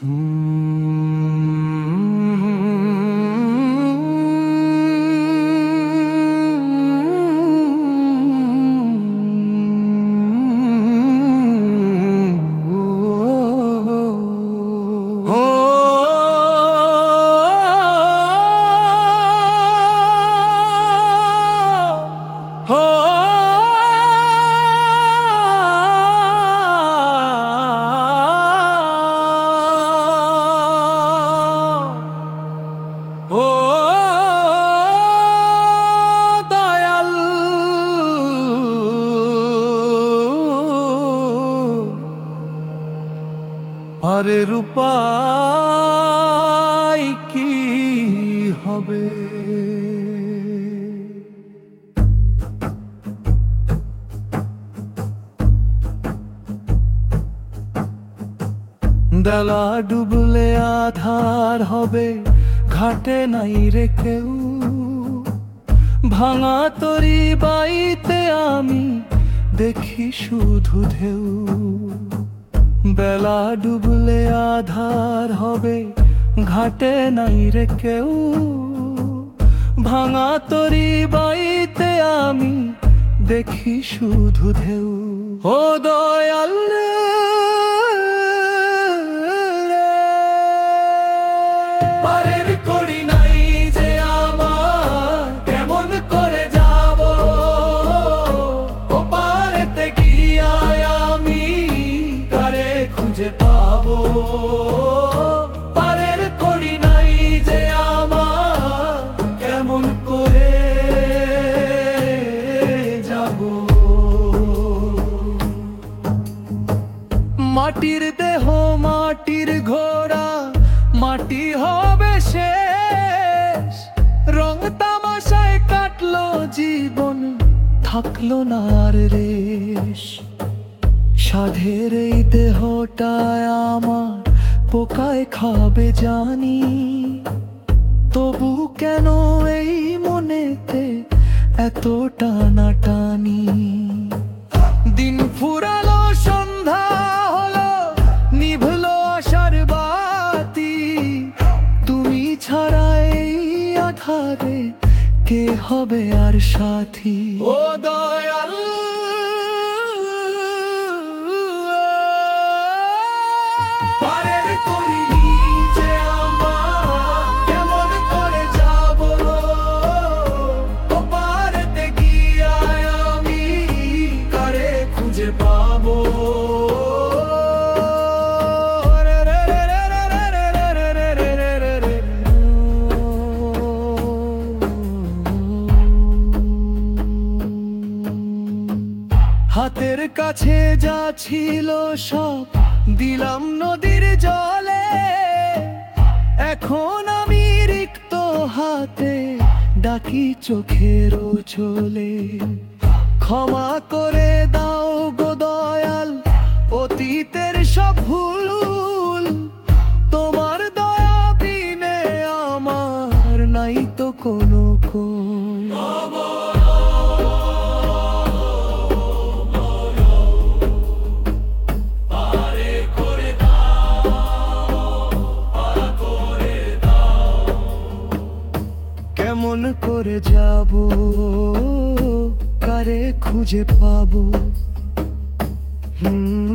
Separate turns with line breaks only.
ও আরে রূপাই কি হবে? বেলা ডুবলে আধার হবে, ঘাটে নাই রে কেউ। ভাঙা তরি বাইতে আমি দেখি শুধু ঢেউ। বেলা ডুবলে আধার হবে, ঘাটে নাই রে কেউ। ভাঙা তরি বাইতে আমি দেখি শুধু ঢেউ। ও দয়াল মাটির দেহ, মাটির ঘোড়া, মাটি হবে শেষ। রং তামাশায় কাটলো জীবন, থাকল না আর রেশ। সাধের এই দেহটায় আমার পোকায় খাবে জানি। তবু কেন এই মনেতে এত টানা টানি ছাড়া এই আধারে কে হবে আর সাথী? ও দয়াল কাছে যা ছিল সব দিলাম নদীর জলে। এখন আমি রিক্ত হাতে ডাকি চোখের চলে ক্ষমা করে দাও গো দয়াল, অতীতের সব ভুল তোমার দয়া বিনে আমার নাই তো কোনো কোন কেমন করে যাব? কারে খুঁজে পাবো? হুম